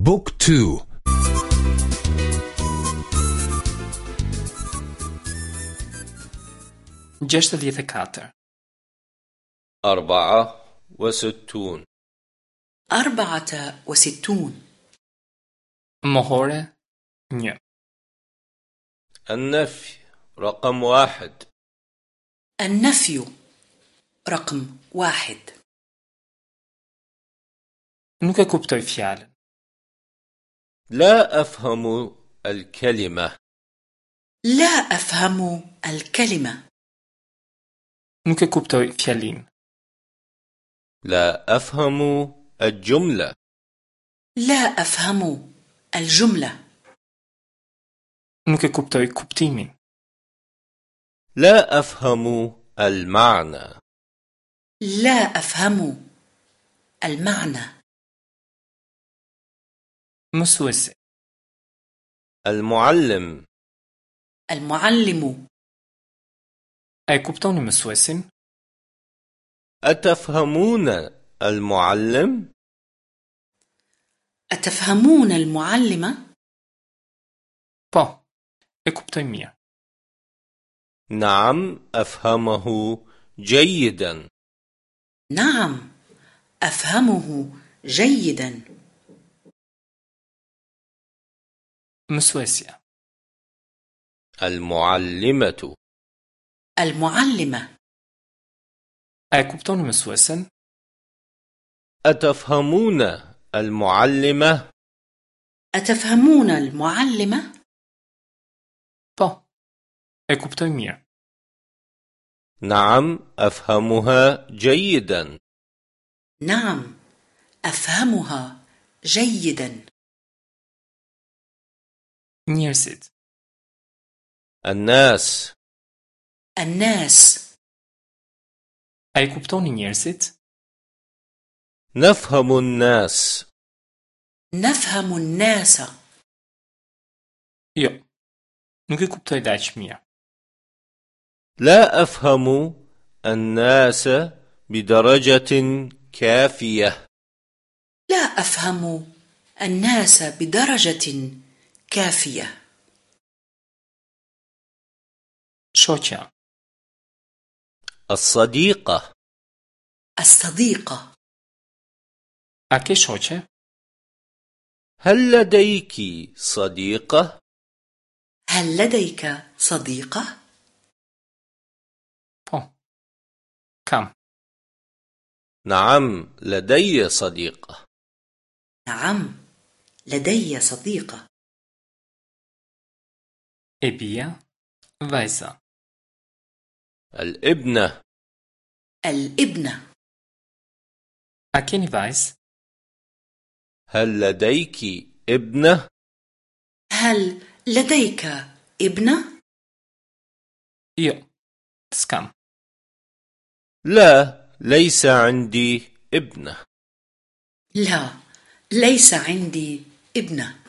بوك تو جشت ديث كاتر أربعة وستون أربعة وستون مهورة نيو النفي رقم واحد النفي رقم واحد نوكا كوبتوي فيال لا أفهم الكلمة. لا أفهم الكلمة. Nuk e kuptoj fjalinë. لا أفهم الجملة. لا أفهم الجملة. Nuk e kuptoj kuptimin. لا أفهم المعنى. لا أفهم المعنى. مسوسة المعلم. المعلم. أي مسوسين أتفهمون المعلم؟ أتفهمون المعلم؟ با أي كوبتوي ميا نعم أفهمه جيدا. نعم أفهمه جيدا. مسوسيا المعلمة. المعلمة. أي كوبتوني مسوسن أتفهمون المعلمة؟ أتفهمون المعلمة؟ Po, e kuptoj mirë. نعم أفهمها جيدا. نعم أفهمها جيدا. Njerëzit. الناس. الناس. I kuptoni njerëzit? نفهم الناس. نفهم الناس. Jo, nuk i kuptoj dhe aq mirë. لا أفهم الناس بدرجة كافية. لا أفهم الناس بدرجة كافية. Shoqja. الصديقة. الصديقة. أكي شوتشا هل لديك صديقة؟ هل لديك صديقة؟ با كم؟ نعم لدي صديقة. نعم لدي صديقة. إبيا فايزا الإبنة. الإبنة. أكيني فايز هل لديك إبنة؟ هل لديك إبنة؟ يو تسكم لا ليس عندي إبنة. لا ليس عندي إبنة.